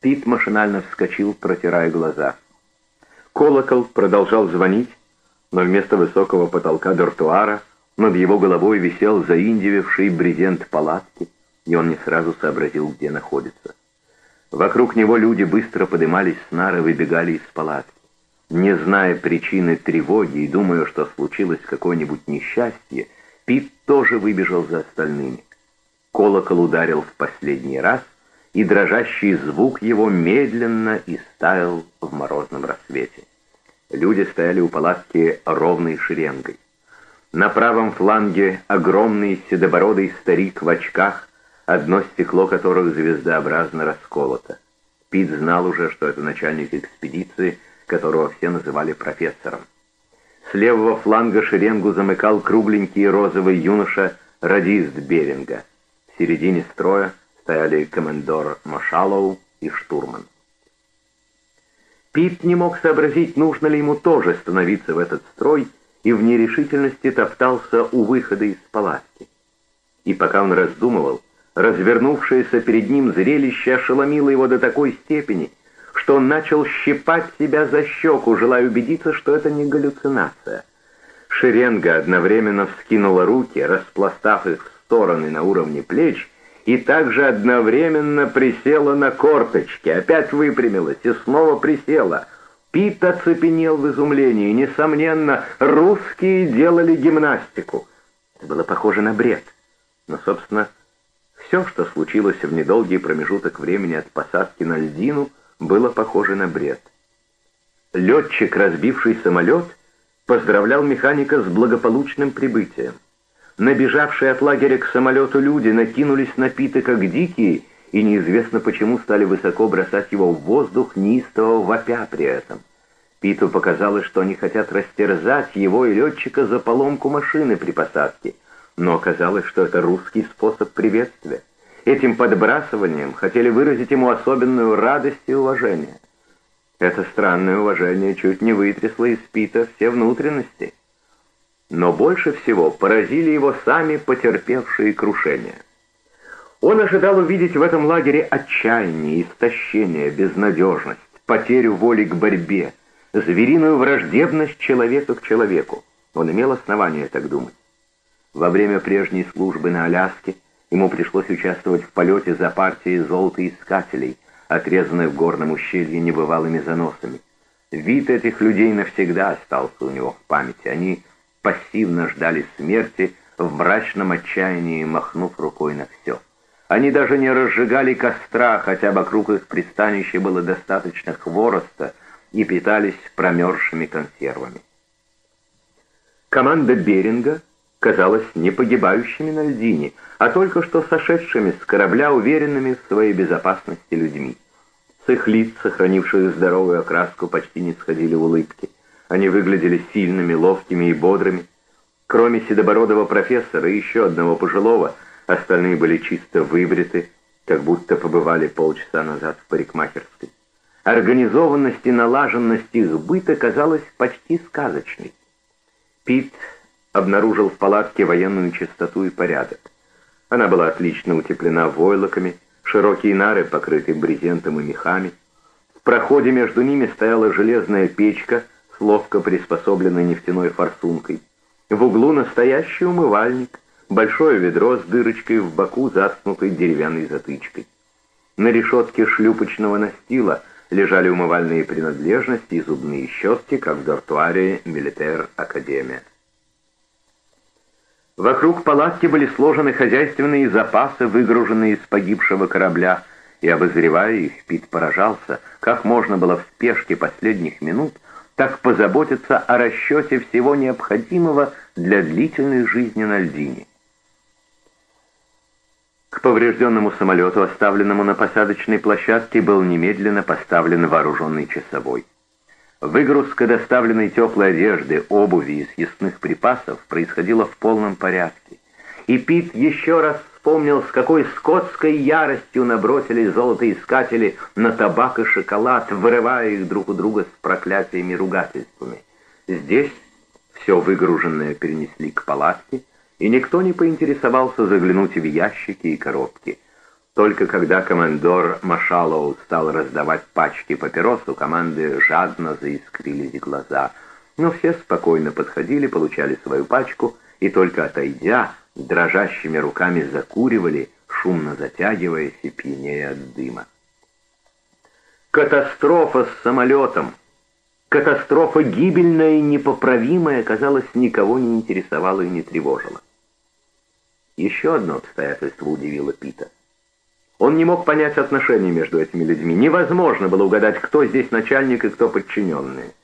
Пит машинально вскочил, протирая глаза. Колокол продолжал звонить, но вместо высокого потолка дортуара над его головой висел заиндевевший брезент палатки, и он не сразу сообразил, где находится. Вокруг него люди быстро подымались с нары, выбегали из палатки. Не зная причины тревоги и думая, что случилось какое-нибудь несчастье, Пит тоже выбежал за остальными. Колокол ударил в последний раз, и дрожащий звук его медленно истаял в морозном рассвете. Люди стояли у палатки ровной шеренгой. На правом фланге огромный седобородый старик в очках, одно стекло которых звездообразно расколото. Пит знал уже, что это начальник экспедиции, которого все называли профессором. С левого фланга шеренгу замыкал кругленький розовый юноша радист Беринга. В середине строя стояли комендор Машалоу и штурман. Пит не мог сообразить, нужно ли ему тоже становиться в этот строй, и в нерешительности топтался у выхода из палатки. И пока он раздумывал, развернувшееся перед ним зрелище ошеломило его до такой степени, что он начал щипать себя за щеку, желая убедиться, что это не галлюцинация. Шеренга одновременно вскинула руки, распластав их в стороны на уровне плеч, и также одновременно присела на корточки, опять выпрямилась и снова присела. Пит оцепенел в изумлении. Несомненно, русские делали гимнастику. Это было похоже на бред. Но, собственно, все, что случилось в недолгий промежуток времени от посадки на льдину, было похоже на бред. Летчик, разбивший самолет, поздравлял механика с благополучным прибытием. Набежавшие от лагеря к самолету люди накинулись на Пита как дикие, и неизвестно почему стали высоко бросать его в воздух, неистово вопя при этом. Питу показалось, что они хотят растерзать его и летчика за поломку машины при посадке, но оказалось, что это русский способ приветствия. Этим подбрасыванием хотели выразить ему особенную радость и уважение. Это странное уважение чуть не вытрясло из Пита все внутренности но больше всего поразили его сами потерпевшие крушение. Он ожидал увидеть в этом лагере отчаяние, истощение, безнадежность, потерю воли к борьбе, звериную враждебность человека к человеку. Он имел основание так думать. Во время прежней службы на Аляске ему пришлось участвовать в полете за партией золотоискателей, отрезанной в горном ущелье небывалыми заносами. Вид этих людей навсегда остался у него в памяти. Они пассивно ждали смерти, в мрачном отчаянии махнув рукой на все. Они даже не разжигали костра, хотя вокруг их пристанища было достаточно хвороста, и питались промерзшими консервами. Команда Беринга казалась не погибающими на льдине, а только что сошедшими с корабля уверенными в своей безопасности людьми. С их лиц, сохранивших здоровую окраску, почти не сходили улыбки. Они выглядели сильными, ловкими и бодрыми. Кроме седобородого профессора и еще одного пожилого, остальные были чисто выбриты, как будто побывали полчаса назад в парикмахерской. Организованность и налаженность их быта казалась почти сказочной. Пит обнаружил в палатке военную чистоту и порядок. Она была отлично утеплена войлоками, широкие нары покрыты брезентом и мехами. В проходе между ними стояла железная печка — с ловко приспособленной нефтяной форсункой. В углу настоящий умывальник, большое ведро с дырочкой в боку, заткнутой деревянной затычкой. На решетке шлюпочного настила лежали умывальные принадлежности и зубные щетки, как в дортуаре Милитер Академия. Вокруг палатки были сложены хозяйственные запасы, выгруженные из погибшего корабля, и, обозревая их, Пит поражался, как можно было в спешке последних минут так позаботиться о расчете всего необходимого для длительной жизни на льдине. К поврежденному самолету, оставленному на посадочной площадке, был немедленно поставлен вооруженный часовой. Выгрузка доставленной теплой одежды, обуви и съестных припасов происходила в полном порядке. И Пит еще раз вспомнил, с какой скотской яростью набросились золотоискатели на табак и шоколад, вырывая их друг у друга с проклятиями и ругательствами. Здесь все выгруженное перенесли к палатке, и никто не поинтересовался заглянуть в ящики и коробки. Только когда командор Машалоу стал раздавать пачки папирос, у команды жадно заискрились глаза. Но все спокойно подходили, получали свою пачку и только отойдя, дрожащими руками закуривали, шумно затягиваясь и пьянее от дыма. Катастрофа с самолетом, катастрофа гибельная и непоправимая, казалось, никого не интересовала и не тревожила. Еще одно обстоятельство удивило Пита. Он не мог понять отношений между этими людьми. Невозможно было угадать, кто здесь начальник и кто подчиненный.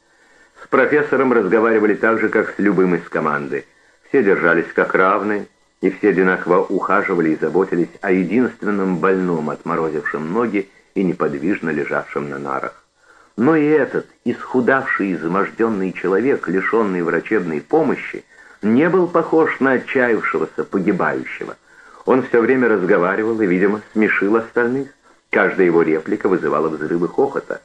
С профессором разговаривали так же, как с любым из команды. Все держались как равные, и все одинаково ухаживали и заботились о единственном больном, отморозившем ноги и неподвижно лежавшем на нарах. Но и этот, исхудавший и изможденный человек, лишенный врачебной помощи, не был похож на отчаявшегося погибающего. Он все время разговаривал и, видимо, смешил остальных. Каждая его реплика вызывала взрывы хохота.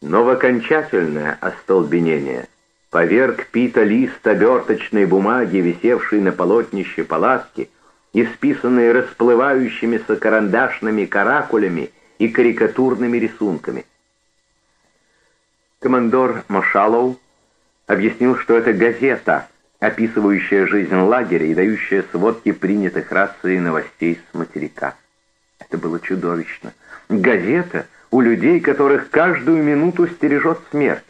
Но в окончательное остолбенение поверг Пита лист оберточной бумаги, висевший на полотнище палатки, исписанный расплывающимися карандашными каракулями и карикатурными рисунками. Командор Машалоу объяснил, что это газета — описывающая жизнь лагеря и дающая сводки принятых рации новостей с материка. Это было чудовищно. Газета у людей, которых каждую минуту стережет смерть.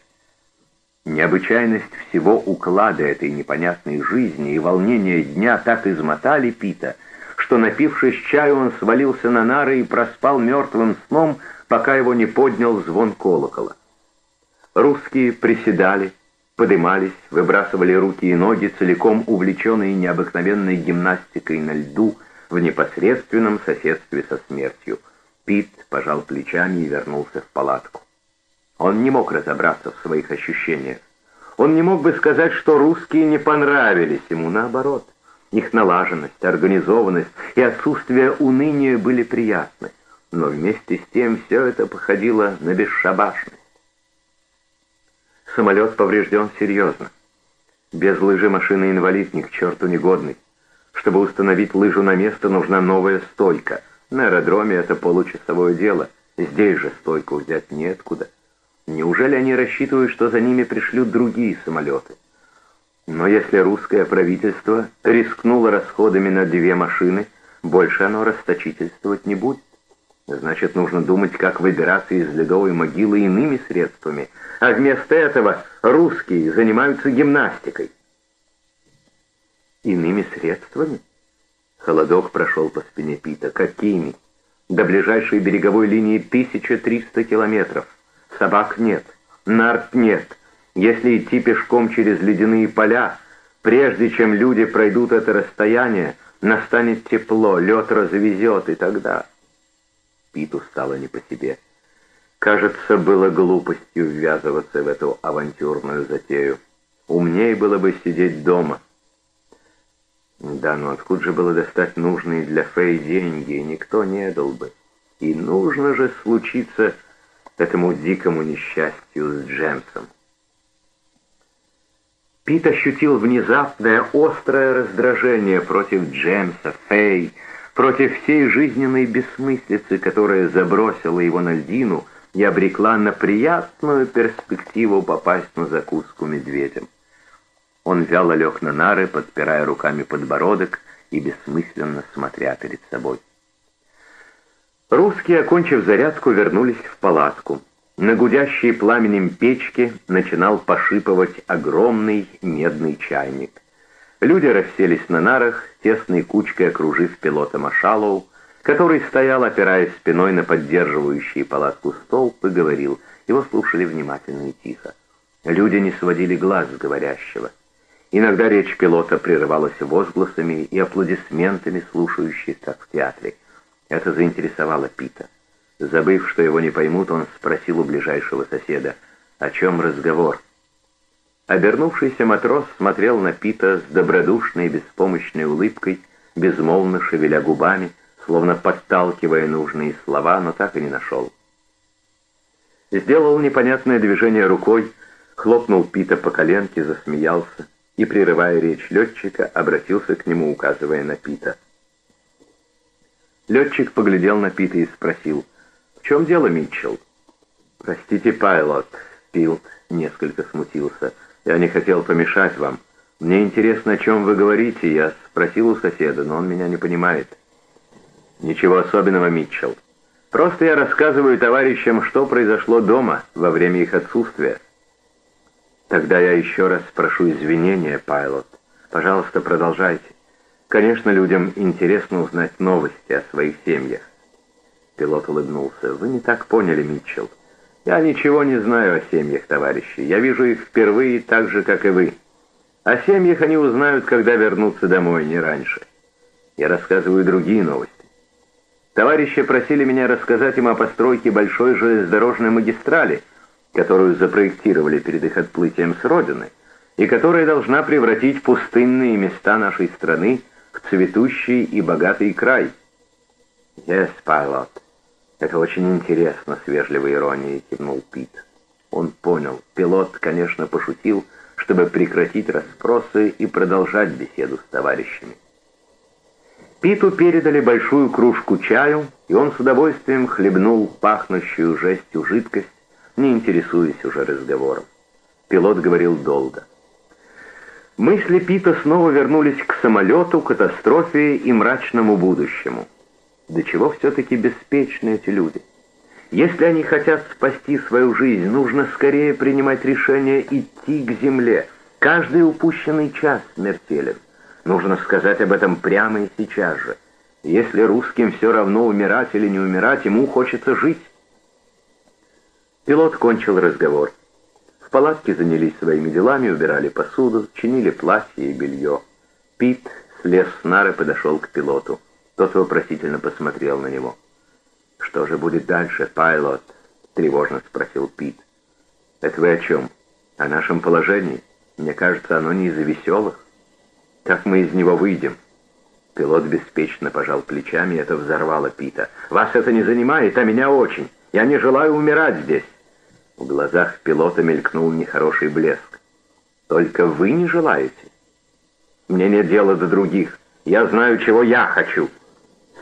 Необычайность всего уклада этой непонятной жизни и волнение дня так измотали Пита, что, напившись чаю, он свалился на нары и проспал мертвым сном, пока его не поднял звон колокола. Русские приседали, подымались, выбрасывали руки и ноги, целиком увлеченные необыкновенной гимнастикой на льду в непосредственном соседстве со смертью. Пит пожал плечами и вернулся в палатку. Он не мог разобраться в своих ощущениях. Он не мог бы сказать, что русские не понравились ему, наоборот. Их налаженность, организованность и отсутствие уныния были приятны, но вместе с тем все это походило на бесшабашность. Самолет поврежден серьезно. Без лыжи машины инвалид ни к черту негодный. Чтобы установить лыжу на место, нужна новая стойка. На аэродроме это получасовое дело. Здесь же стойку взять неоткуда. Неужели они рассчитывают, что за ними пришлют другие самолеты? Но если русское правительство рискнуло расходами на две машины, больше оно расточительствовать не будет. Значит, нужно думать, как выбираться из ледовой могилы иными средствами, а вместо этого русские занимаются гимнастикой. Иными средствами? Холодок прошел по спине Пита. Какими? До ближайшей береговой линии 1300 километров. Собак нет, нарт нет. Если идти пешком через ледяные поля, прежде чем люди пройдут это расстояние, настанет тепло, лед развезет, и тогда... Питу стало не по себе. Кажется, было глупостью ввязываться в эту авантюрную затею. Умнее было бы сидеть дома. Да, но откуда же было достать нужные для Фэй деньги, никто не дал бы. И нужно же случиться этому дикому несчастью с Джемсом. Пит ощутил внезапное острое раздражение против Джемса, Фэй, против всей жизненной бессмыслицы, которая забросила его на льдину и обрекла на приятную перспективу попасть на закуску медведем. Он вяло лег на нары, подпирая руками подбородок и бессмысленно смотря перед собой. Русские, окончив зарядку, вернулись в палатку. На гудящей пламенем печке начинал пошипывать огромный медный чайник. Люди расселись на нарах, тесной кучкой окружив пилота Машалоу, который стоял, опираясь спиной на поддерживающий палатку столб, и говорил. Его слушали внимательно и тихо. Люди не сводили глаз с говорящего. Иногда речь пилота прерывалась возгласами и аплодисментами, слушающих, как в театре. Это заинтересовало Пита. Забыв, что его не поймут, он спросил у ближайшего соседа, о чем разговор. Обернувшийся матрос смотрел на Пита с добродушной беспомощной улыбкой, безмолвно шевеля губами, словно подталкивая нужные слова, но так и не нашел. Сделал непонятное движение рукой, хлопнул Пита по коленке, засмеялся и, прерывая речь летчика, обратился к нему, указывая на Пита. Летчик поглядел на Пита и спросил, «В чем дело, Митчелл?» «Простите, Пайлот», — Пилт несколько смутился, «я не хотел помешать вам. Мне интересно, о чем вы говорите. Я спросил у соседа, но он меня не понимает». «Ничего особенного, Митчелл. Просто я рассказываю товарищам, что произошло дома во время их отсутствия». «Тогда я еще раз прошу извинения, Пайлот. Пожалуйста, продолжайте. Конечно, людям интересно узнать новости о своих семьях». Пилот улыбнулся. «Вы не так поняли, Митчелл. Я ничего не знаю о семьях, товарищи. Я вижу их впервые так же, как и вы. О семьях они узнают, когда вернутся домой, не раньше. Я рассказываю другие новости. Товарищи просили меня рассказать им о постройке большой железнодорожной магистрали, которую запроектировали перед их отплытием с родины, и которая должна превратить пустынные места нашей страны цветущий и богатый край. Yes, pilot. «Это очень интересно», — с вежливой иронией кивнул Пит. Он понял, пилот, конечно, пошутил, чтобы прекратить расспросы и продолжать беседу с товарищами. Питу передали большую кружку чаю, и он с удовольствием хлебнул пахнущую жестью жидкость, не интересуясь уже разговором. Пилот говорил долго. Мысли Пита снова вернулись к самолету, катастрофе и мрачному будущему. До чего все-таки беспечны эти люди? Если они хотят спасти свою жизнь, нужно скорее принимать решение идти к земле. Каждый упущенный час смертелен. Нужно сказать об этом прямо и сейчас же. Если русским все равно умирать или не умирать, ему хочется жить. Пилот кончил разговор. В палатке занялись своими делами, убирали посуду, чинили платье и белье. Пит слез с нары, подошел к пилоту. Тот вопросительно посмотрел на него. «Что же будет дальше, Пайлот?» — тревожно спросил Пит. «Это вы о чем? О нашем положении? Мне кажется, оно не из-за веселых. Как мы из него выйдем?» Пилот беспечно пожал плечами, это взорвало Пита. «Вас это не занимает, а меня очень. Я не желаю умирать здесь». В глазах пилота мелькнул нехороший блеск. «Только вы не желаете?» «Мне нет дела до других. Я знаю, чего я хочу».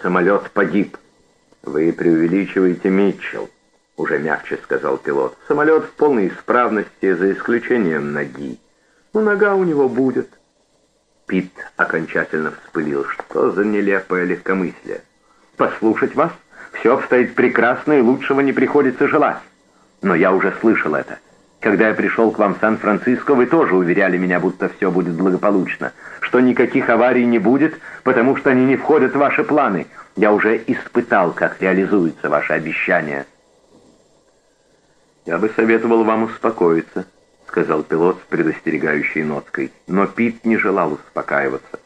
Самолет погиб. Вы преувеличиваете, Митчелл, уже мягче сказал пилот. Самолет в полной исправности, за исключением ноги. Но нога у него будет. Пит окончательно вспылил. Что за нелепое легкомыслие? Послушать вас? Все обстоит прекрасно, и лучшего не приходится желать. Но я уже слышал это. Когда я пришел к вам в Сан-Франциско, вы тоже уверяли меня, будто все будет благополучно, что никаких аварий не будет, потому что они не входят в ваши планы. Я уже испытал, как реализуются ваши обещания». «Я бы советовал вам успокоиться», — сказал пилот с предостерегающей ноткой. Но Пит не желал успокаиваться.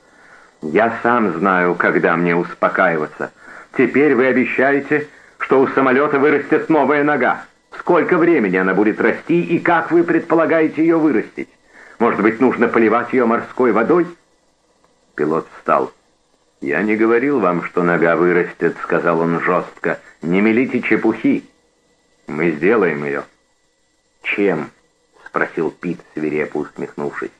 «Я сам знаю, когда мне успокаиваться. Теперь вы обещаете, что у самолета вырастет новая нога. Сколько времени она будет расти и как вы предполагаете ее вырастить? Может быть, нужно поливать ее морской водой?» Пилот встал. «Я не говорил вам, что нога вырастет», — сказал он жестко. «Не мелите чепухи. Мы сделаем ее». «Чем?» — спросил Пит, свирепо усмехнувшись.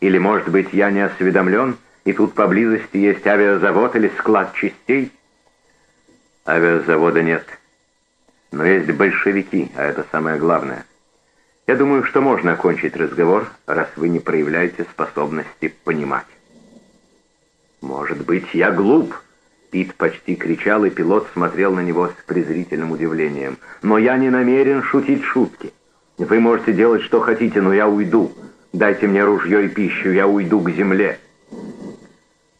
«Или, может быть, я не осведомлен, и тут поблизости есть авиазавод или склад частей?» «Авиазавода нет. Но есть большевики, а это самое главное. Я думаю, что можно окончить разговор, раз вы не проявляете способности понимать». «Может быть, я глуп?» Пит почти кричал, и пилот смотрел на него с презрительным удивлением. «Но я не намерен шутить шутки. Вы можете делать, что хотите, но я уйду. Дайте мне ружье и пищу, я уйду к земле».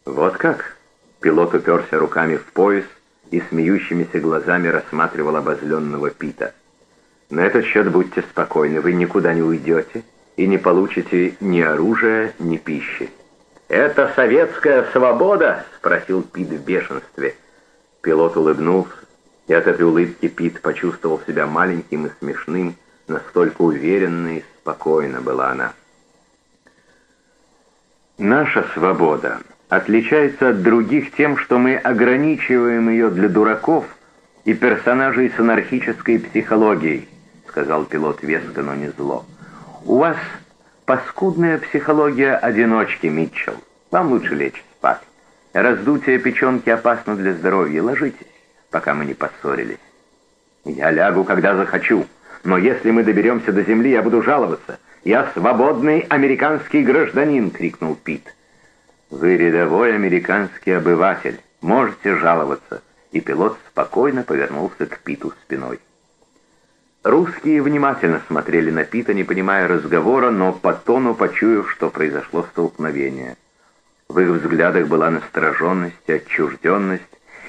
«Вот как?» Пилот уперся руками в пояс и смеющимися глазами рассматривал обозленного Пита. «На этот счет будьте спокойны, вы никуда не уйдете и не получите ни оружия, ни пищи. «Это советская свобода?» — спросил Пит в бешенстве. Пилот улыбнулся, и от этой улыбки Пит почувствовал себя маленьким и смешным, настолько уверенно и спокойно была она. Наша свобода отличается от других тем, что мы ограничиваем ее для дураков и персонажей с анархической психологией, сказал пилот веско, но не зло. У вас Паскудная психология одиночки, Митчелл. Вам лучше лечь спать. Раздутие печенки опасно для здоровья. Ложитесь. пока мы не поссорились. Я лягу, когда захочу, но если мы доберемся до земли, я буду жаловаться. «Я свободный американский гражданин!» — крикнул Пит. «Вы рядовой американский обыватель. Можете жаловаться». И пилот спокойно повернулся к Питу спиной. Русские внимательно смотрели на Пита, не понимая разговора, но по тону почуяв, что произошло столкновение. В их взглядах была настороженность, отчужденность,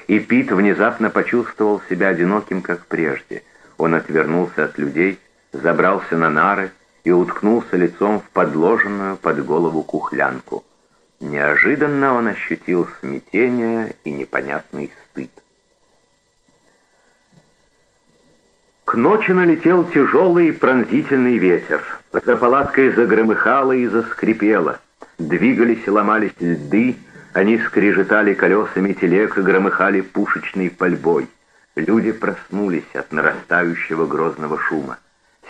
и Пит внезапно почувствовал себя одиноким, как прежде. Он отвернулся от людей, забрался на нары и уткнулся лицом в подложенную под голову кухлянку. Неожиданно он ощутил смятение и непонятный стыд. К ночи налетел тяжелый пронзительный ветер. За палаткой загромыхало и заскрипело. Двигались и ломались льды, они скрежетали колесами телег и громыхали пушечной пальбой. Люди проснулись от нарастающего грозного шума.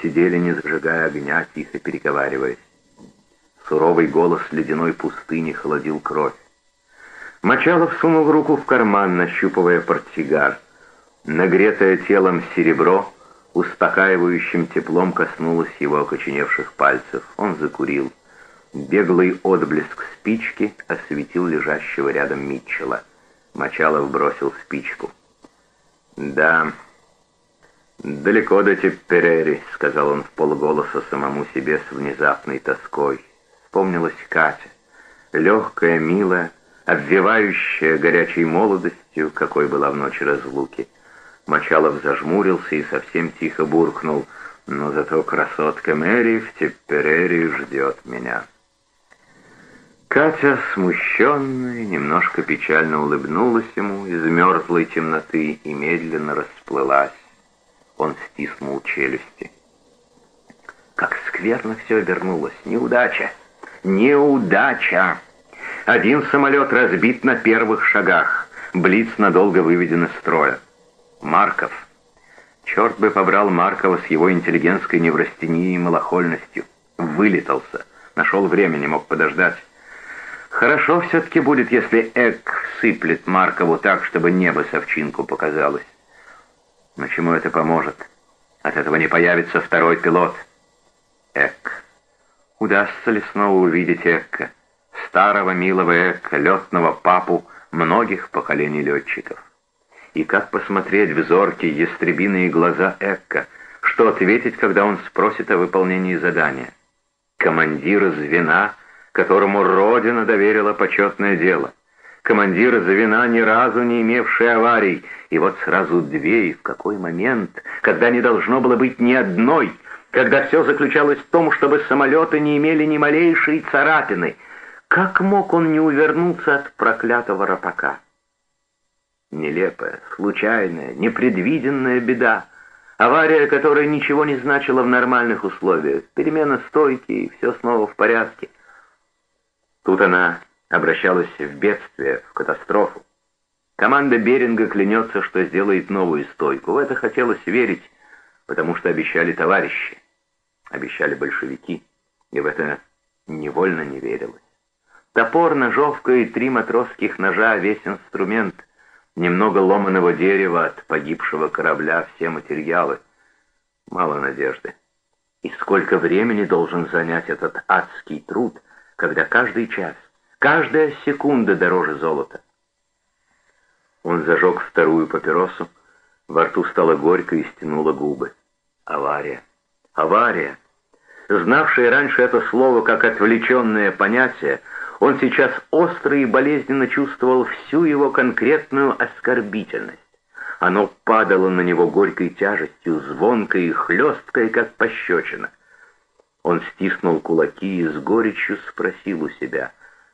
Сидели, не зажигая огня, тихо переговариваясь. Суровый голос ледяной пустыни холодил кровь. Мочалов сунул руку в карман, нащупывая портсигар. Нагретое телом серебро успокаивающим теплом коснулось его окоченевших пальцев. Он закурил. Беглый отблеск спички осветил лежащего рядом Митчелла. Мочалов бросил спичку. «Да, далеко до Тепперери», — сказал он в полголоса самому себе с внезапной тоской. Вспомнилась Катя, легкая, милая, обвивающая горячей молодостью, какой была в ночь разлуки. Мочалов зажмурился и совсем тихо буркнул, «Но зато красотка Мэри в Тепперери ждет меня». Катя, смущенная, немножко печально улыбнулась ему из мертвой темноты и медленно расплылась. Он стиснул челюсти. Как скверно все обернулось. Неудача! Неудача! Один самолет разбит на первых шагах. Блиц надолго выведен из строя. Марков. Черт бы побрал Маркова с его интеллигентской неврастенией и малохольностью. Вылетался. Нашел время, не мог подождать. Хорошо все-таки будет, если Эк сыплет Маркову так, чтобы небо совчинку показалось. Но чему это поможет? От этого не появится второй пилот. Эк. Удастся ли снова увидеть Экка? Старого милого Экка, летного папу многих поколений летчиков. И как посмотреть в зоркие ястребиные глаза Экка? Что ответить, когда он спросит о выполнении задания? Командир звена — которому Родина доверила почетное дело. Командир звена, ни разу не имевший аварий, и вот сразу две, и в какой момент, когда не должно было быть ни одной, когда все заключалось в том, чтобы самолеты не имели ни малейшей царапины. Как мог он не увернуться от проклятого рапака? Нелепая, случайная, непредвиденная беда. Авария, которая ничего не значила в нормальных условиях. Перемена стойки, и все снова в порядке. Тут она обращалась в бедствие, в катастрофу. Команда Беринга клянется, что сделает новую стойку. В это хотелось верить, потому что обещали товарищи, обещали большевики, и в это невольно не верилось. Топор, ножовка и три матросских ножа, весь инструмент, немного ломаного дерева от погибшего корабля, все материалы. Мало надежды. И сколько времени должен занять этот адский труд — когда каждый час, каждая секунда дороже золота. Он зажег вторую папиросу, во рту стало горько и стянуло губы. Авария. Авария. Знавший раньше это слово как отвлеченное понятие, он сейчас остро и болезненно чувствовал всю его конкретную оскорбительность. Оно падало на него горькой тяжестью, звонкой и хлесткой, как пощечина. Он стиснул кулаки и с горечью спросил у себя,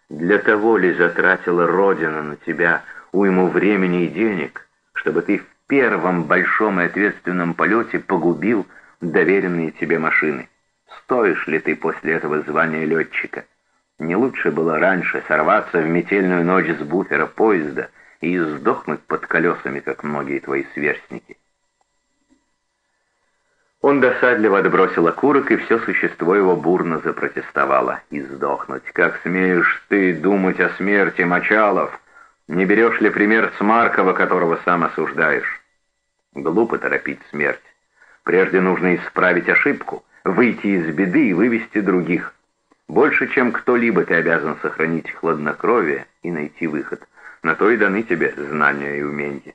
«Для того ли затратила Родина на тебя уйму времени и денег, чтобы ты первом большом и ответственном полете погубил доверенные тебе машины? Стоишь ли ты после этого звания летчика? Не лучше было раньше сорваться в метельную ночь с буфера поезда и сдохнуть под колесами, как многие твои сверстники?» Он досадливо отбросил окурок, и все существо его бурно запротестовало. И сдохнуть. Как смеешь ты думать о смерти, Мочалов? Не берешь ли пример с Маркова, которого сам осуждаешь? Глупо торопить смерть. Прежде нужно исправить ошибку, выйти из беды и вывести других. Больше, чем кто-либо ты обязан сохранить хладнокровие и найти выход. На то и даны тебе знания и умения.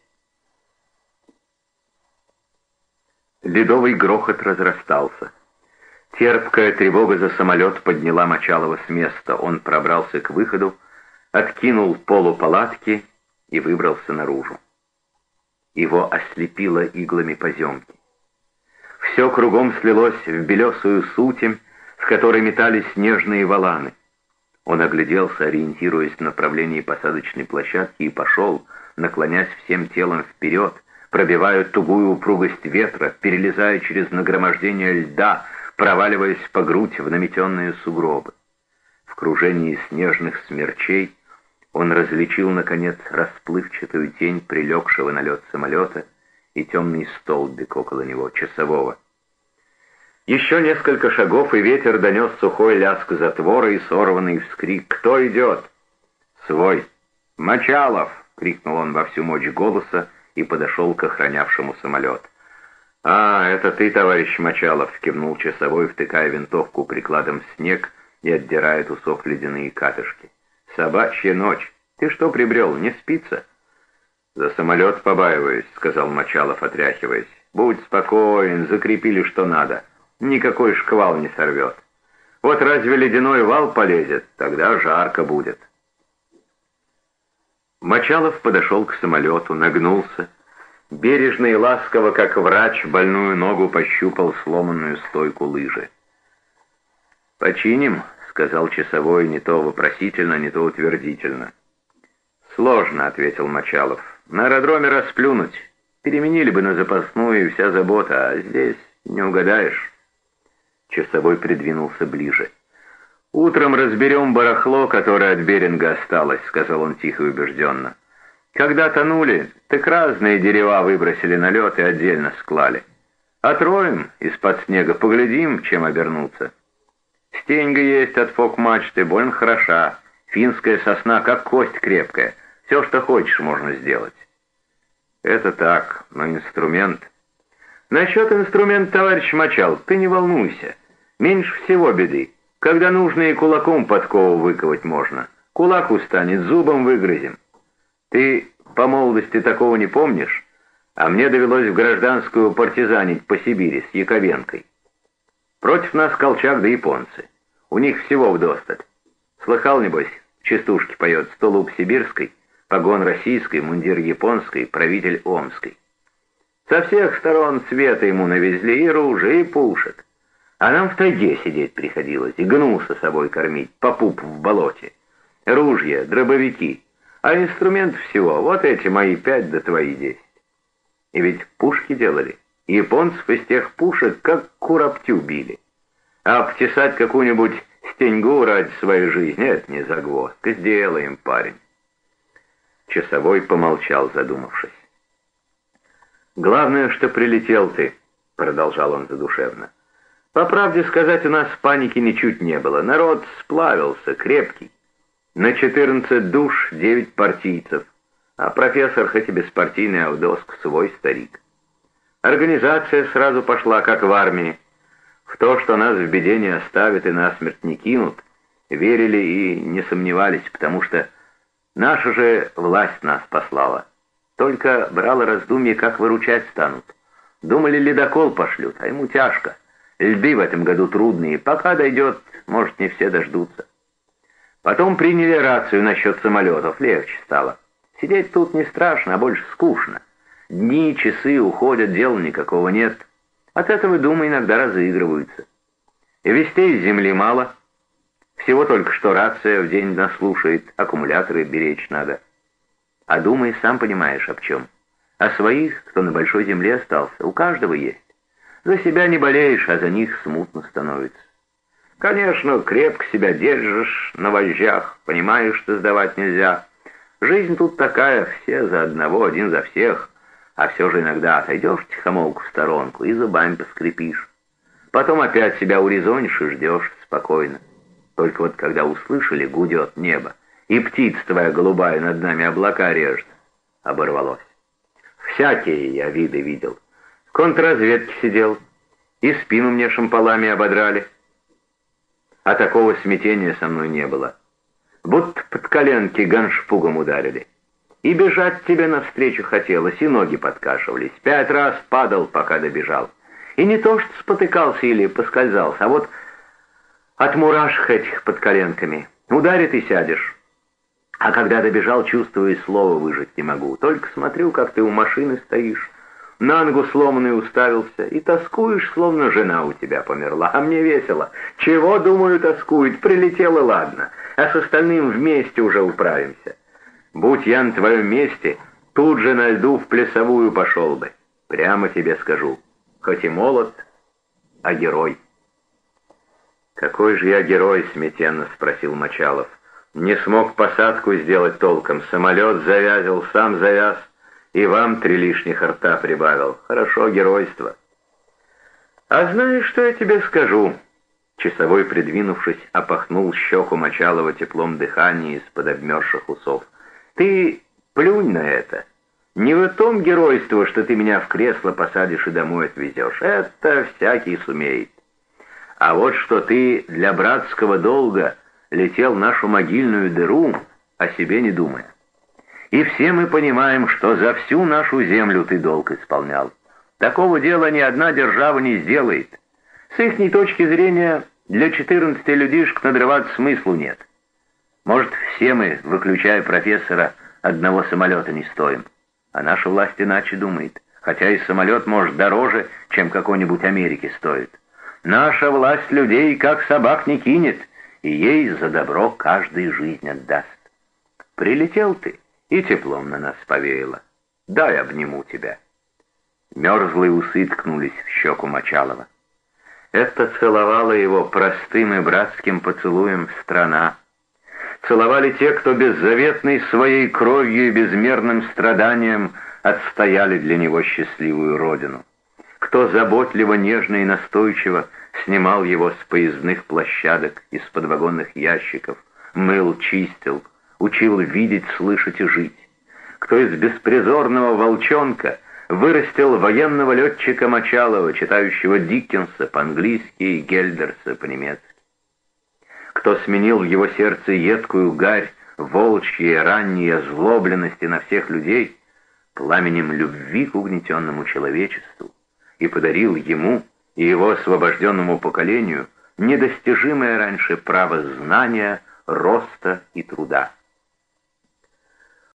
Ледовый грохот разрастался. Терпкая тревога за самолет подняла Мочалова с места. Он пробрался к выходу, откинул полу палатки и выбрался наружу. Его ослепило иглами поземки. Все кругом слилось в белесую сутень, в которой метались снежные валаны. Он огляделся, ориентируясь в направлении посадочной площадки, и пошел, наклонясь всем телом вперед, пробивая тугую упругость ветра, перелезая через нагромождение льда, проваливаясь по грудь в наметенные сугробы. В кружении снежных смерчей он различил, наконец, расплывчатую тень прилегшего на лед самолета и темный столбик около него, часового. Еще несколько шагов, и ветер донес сухой лязг затвора и сорванный вскрик. «Кто идет?» «Свой!» «Мочалов!» — крикнул он во всю мощь голоса и подошел к охранявшему самолет. «А, это ты, товарищ Мочалов!» — кивнул часовой, втыкая винтовку прикладом в снег и отдирая от усов ледяные катышки. «Собачья ночь! Ты что прибрел, не спится?» «За самолет побаиваюсь», — сказал Мочалов, отряхиваясь. «Будь спокоен, закрепили что надо» никакой шквал не сорвет. Вот разве ледяной вал полезет, тогда жарко будет. Мочалов подошел к самолету, нагнулся. Бережно и ласково, как врач, больную ногу пощупал сломанную стойку лыжи. «Починим», — сказал часовой не то вопросительно, не то утвердительно. «Сложно», — ответил Мочалов. «На аэродроме расплюнуть. Переменили бы на запасную и вся забота, а здесь не угадаешь». Часовой придвинулся ближе. «Утром разберем барахло, которое от Беринга осталось», — сказал он тихо и убежденно. «Когда тонули, так разные дерева выбросили на лед и отдельно склали. Отроем из-под снега, поглядим, чем обернуться. Стеньга есть от фок-мачты, больно хороша. Финская сосна, как кость крепкая. Все, что хочешь, можно сделать». «Это так, но инструмент...» «Насчет инструмента, товарищ Мочал, ты не волнуйся. Меньше всего беды. Когда нужно и кулаком подкову выковать можно. Кулак устанет, зубом выгрызем. Ты по молодости такого не помнишь? А мне довелось в гражданскую партизанить по Сибири с Яковенкой. Против нас Колчак да японцы. У них всего вдосталь. Слыхал, небось, частушки поет «Столуп сибирской», «Погон российской», «Мундир японской», «Правитель омской». Со всех сторон света ему навезли и ружей, и пушек. А нам в тайге сидеть приходилось и гнулся собой кормить, по пуп в болоте. Ружья, дробовики, а инструмент всего, вот эти мои пять да твои десять. И ведь пушки делали. Японцев из тех пушек как куроптю били. А обтесать какую-нибудь стеньгу ради своей жизни — это не загвоздка. Сделаем, парень. Часовой помолчал, задумавшись. «Главное, что прилетел ты», — продолжал он задушевно. По правде сказать, у нас паники ничуть не было. Народ сплавился, крепкий. На 14 душ 9 партийцев, а профессор хоть и беспартийный, а в доску свой старик. Организация сразу пошла, как в армии. В то, что нас в беде не оставят и насмерть не кинут, верили и не сомневались, потому что наша же власть нас послала. Только брало раздумье, как выручать станут. Думали, ледокол пошлют, а ему тяжко. Льды в этом году трудные. Пока дойдет, может, не все дождутся. Потом приняли рацию насчет самолетов. Легче стало. Сидеть тут не страшно, а больше скучно. Дни, часы уходят, дела никакого нет. От этого, думаю, иногда разыгрываются. Вестей из земли мало. Всего только что рация в день наслушает, аккумуляторы беречь надо. А думай, сам понимаешь, об чем. О своих, кто на большой земле остался, у каждого есть. За себя не болеешь, а за них смутно становится. Конечно, крепко себя держишь на вожжах, понимаешь, что сдавать нельзя. Жизнь тут такая, все за одного, один за всех. А все же иногда отойдешь тихомолку в сторонку и зубами поскрипишь. Потом опять себя урезонишь и ждешь спокойно. Только вот когда услышали, гудет небо, и птиц твоя голубая над нами облака режет, оборвалось. Всякие я виды видел. В контрразведке сидел, и спину мне шампалами ободрали. А такого смятения со мной не было. Будто под коленки ганшпугом ударили. И бежать тебе навстречу хотелось, и ноги подкашивались. Пять раз падал, пока добежал. И не то, что спотыкался или поскользался, а вот от мурашек этих под коленками. Ударит и сядешь. А когда добежал, чувствую, и слова выжить не могу. Только смотрю, как ты у машины стоишь, на ногу сломанный уставился, и тоскуешь, словно жена у тебя померла. А мне весело. Чего, думаю, тоскует? Прилетело, ладно. А с остальным вместе уже управимся. Будь я на твоем месте, тут же на льду в плясовую пошел бы. Прямо тебе скажу. Хоть и молод, а герой. «Какой же я герой?» — смятенно спросил Мочалов. «Не смог посадку сделать толком. Самолет завязил, сам завяз. И вам три лишних рта прибавил. Хорошо, геройство». «А знаешь, что я тебе скажу?» Часовой, придвинувшись, опахнул щеку Мочалова теплом дыхания из-под обмерзших усов. «Ты плюнь на это. Не в том геройство, что ты меня в кресло посадишь и домой отвезешь. Это всякий сумеет. А вот что ты для братского долга летел в нашу могильную дыру, о себе не думая. И все мы понимаем, что за всю нашу землю ты долг исполнял. Такого дела ни одна держава не сделает. С их точки зрения, для 14 людишек надрывать смыслу нет. Может, все мы, выключая профессора, одного самолета не стоим. А наша власть иначе думает, хотя и самолет, может, дороже, чем какой-нибудь Америки стоит. Наша власть людей, как собак, не кинет, и ей за добро каждый жизнь отдаст. Прилетел ты, и теплом на нас повеяло. Дай обниму тебя. Мерзлые усы ткнулись в щеку Мочалова. Это целовала его простым и братским поцелуем страна. Целовали те, кто беззаветной своей кровью и безмерным страданием отстояли для него счастливую родину. Кто заботливо, нежно и настойчиво снимал его с поездных площадок, из-под вагонных ящиков, мыл, чистил, учил видеть, слышать и жить, кто из беспризорного волчонка вырастил военного летчика Мочалова, читающего Диккенса по-английски и Гельдерса по-немецки, кто сменил в его сердце едкую гарь, волчьи ранние озлобленности на всех людей пламенем любви к угнетенному человечеству, и подарил ему и его освобожденному поколению недостижимое раньше право знания, роста и труда.